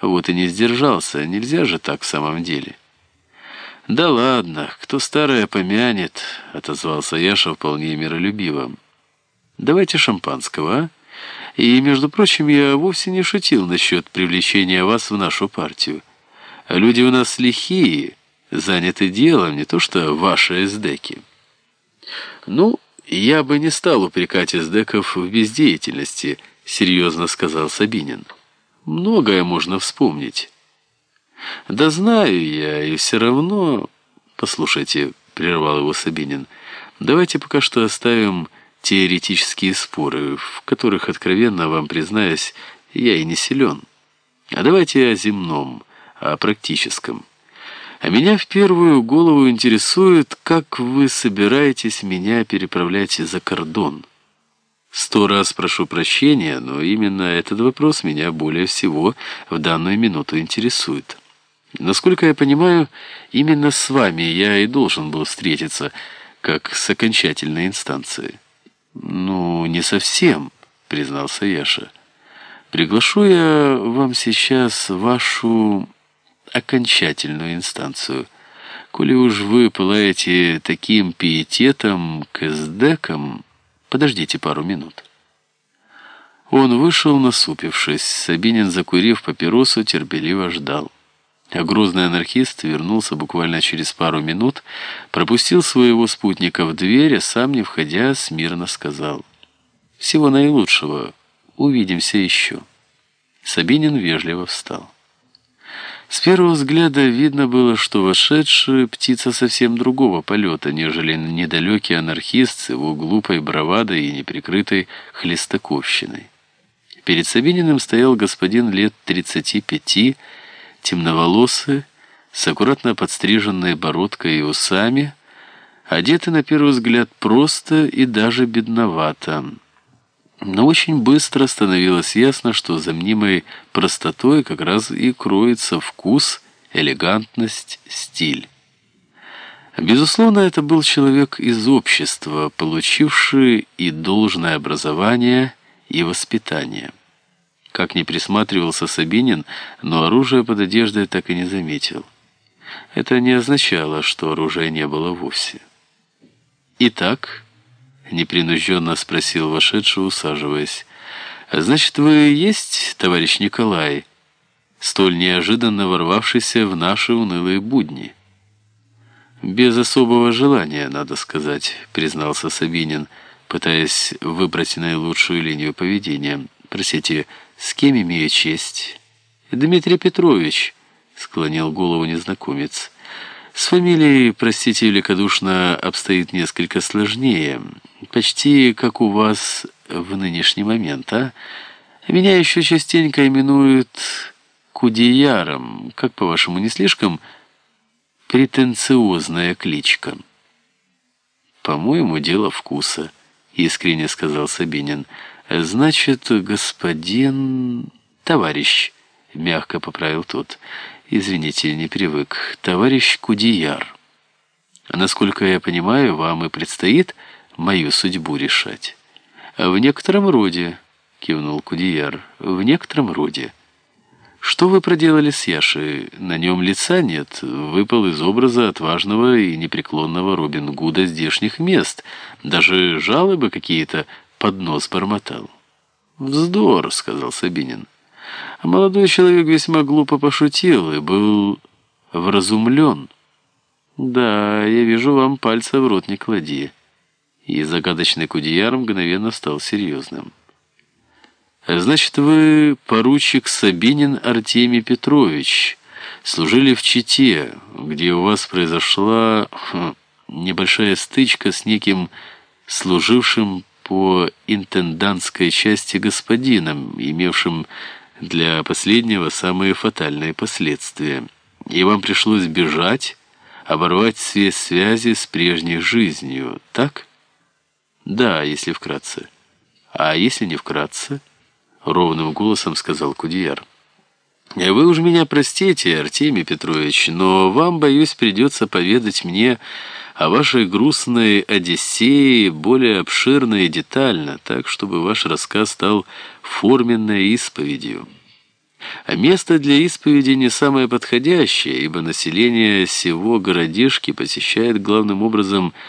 Вот и не сдержался, нельзя же так в самом деле. «Да ладно, кто старое помянет», — отозвался Яша вполне миролюбиво. «Давайте шампанского, а? И, между прочим, я вовсе не шутил насчет привлечения вас в нашу партию. Люди у нас лихие, заняты делом, не то что ваши эсдеки». «Ну, я бы не стал упрекать эсдеков в бездеятельности», — серьезно сказал Сабинин. «Многое можно вспомнить». «Да знаю я, и все равно...» «Послушайте», — прервал его Сабинин, «давайте пока что оставим теоретические споры, в которых, откровенно вам признаюсь, я и не силен. А давайте о земном, о практическом. А меня в первую голову интересует, как вы собираетесь меня переправлять за кордон». Сто раз прошу прощения, но именно этот вопрос меня более всего в данную минуту интересует. Насколько я понимаю, именно с вами я и должен был встретиться, как с окончательной инстанцией. «Ну, не совсем», — признался Яша. «Приглашу я вам сейчас вашу окончательную инстанцию. Коли уж вы пылаете таким пиететом к эсдекам, подождите пару минут». Он вышел, насупившись. Сабинин, закурив папиросу, терпеливо ждал. А грозный анархист вернулся буквально через пару минут, пропустил своего спутника в дверь, а сам, не входя, смирно сказал «Всего наилучшего, увидимся еще». Сабинин вежливо встал. С первого взгляда видно было, что вошедший птица совсем другого полета, нежели недалекий анархист с его глупой бравадой и неприкрытой хлестаковщиной. Перед Сабининым стоял господин лет тридцати пяти, темноволосый, с аккуратно подстриженной бородкой и усами, одетый на первый взгляд просто и даже бедновато. Но очень быстро становилось ясно, что за мнимой простотой как раз и кроется вкус, элегантность, стиль. Безусловно, это был человек из общества, получивший и должное образование, и воспитание. Как ни присматривался Сабинин, но оружие под одеждой так и не заметил. Это не означало, что оружия не было вовсе. «Итак?» — непринужденно спросил вошедший, усаживаясь. «Значит, вы есть, товарищ Николай, столь неожиданно ворвавшийся в наши унылые будни?» «Без особого желания, надо сказать», — признался Сабинин, пытаясь выбрать наилучшую линию поведения. «Простите, «С кем имею честь?» «Дмитрий Петрович», — склонил голову незнакомец. «С фамилией, простите, великодушно обстоит несколько сложнее. Почти как у вас в нынешний момент, а? Меня еще частенько именуют Кудеяром. Как, по-вашему, не слишком претенциозная кличка?» «По-моему, дело вкуса», — искренне сказал Сабинин. «Значит, господин... товарищ», — мягко поправил тот. «Извините, не привык. Товарищ Кудияр. Насколько я понимаю, вам и предстоит мою судьбу решать». «В некотором роде», — кивнул Кудияр, — «в некотором роде». «Что вы проделали с Яшей? На нем лица нет. Выпал из образа отважного и непреклонного Робин Гуда здешних мест. Даже жалобы какие-то под нос бормотал. «Вздор», — сказал Сабинин. Молодой человек весьма глупо пошутил и был вразумлен. «Да, я вижу, вам пальца в рот не клади». И загадочный Кудеяр мгновенно стал серьезным. «Значит, вы поручик Сабинин Артемий Петрович, служили в Чите, где у вас произошла хм, небольшая стычка с неким служившим по интендантской части господином, имевшим для последнего самые фатальные последствия. И вам пришлось бежать, оборвать все связи с прежней жизнью, так? Да, если вкратце. А если не вкратце? Ровным голосом сказал Кудияр. Вы уж меня простите, Артемий Петрович, но вам, боюсь, придется поведать мне о вашей грустной Одиссее более обширно и детально, так, чтобы ваш рассказ стал форменной исповедью. А место для исповеди не самое подходящее, ибо население всего городишки посещает главным образом